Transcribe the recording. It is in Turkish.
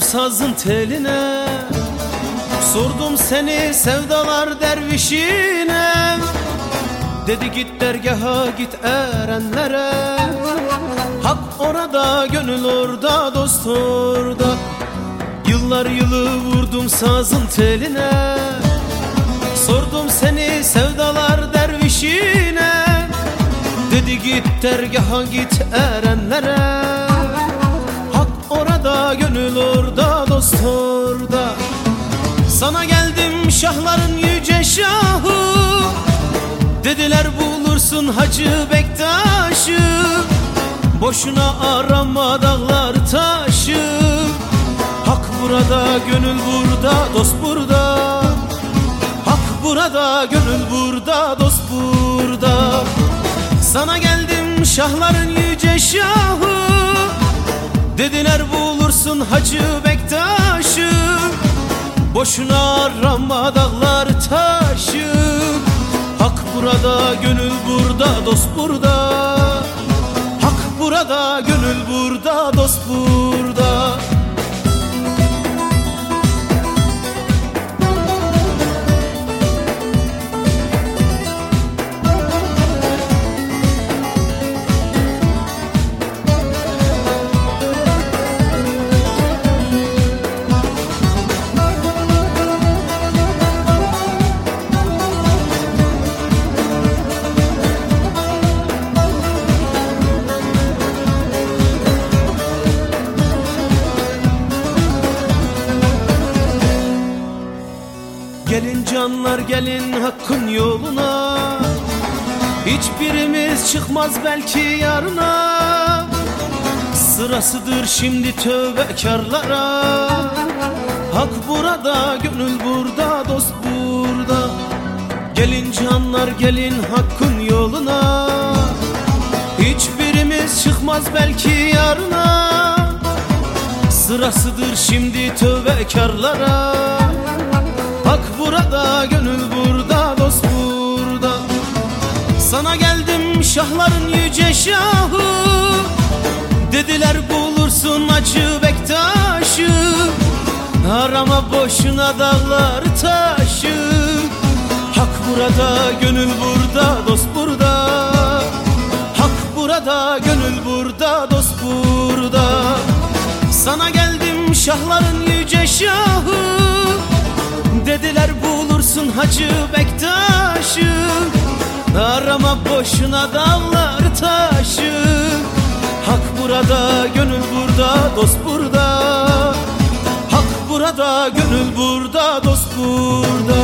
sazın teline Sordum seni sevdalar dervişine. Dedi git dergaha git erenlere. Hak orada gönül orada dost orada. Yıllar yılı vurdum sazın teline. Sordum seni sevdalar dervişine. Dedi git dergaha git erenlere gönül orada dost orada. Sana geldim şahların yüce şahı. Dediler bulursun Hacı Bektaş'ı. Boşuna arama dağlar taşı. Hak burada gönül burada dost burada. Hak burada gönül burada dost burada. Sana geldim şahların yüce şahı Dediler bulursun Hacı Bektaş'ı. Boşuna arama dağlar Gelin canlar gelin hakkın yoluna. Hiçbirimiz çıkmaz belki yarına. Sırasıdır şimdi tövbekarlara. Hak burada, gönül burada, dost burada. Gelin canlar gelin hakkın yoluna. Hiçbirimiz çıkmaz belki yarına. Sırasıdır şimdi tövbekarlara Burada, gönül burada, dost burada. Sana geldim şahların yüce şahı. Dediler bulursun Hacı Bektaş'ı. Arama boşuna dağlar taşı. Hak burada, gönül burada, dost burada. Hak burada, gönül burada, dost burada. Sana geldim şahların yüce şahı Hacı Bektaş'ı Arama boşuna dağlar taşı. Hak burada, gönül burada, dost burada. Hak burada, gönül burada, dost burada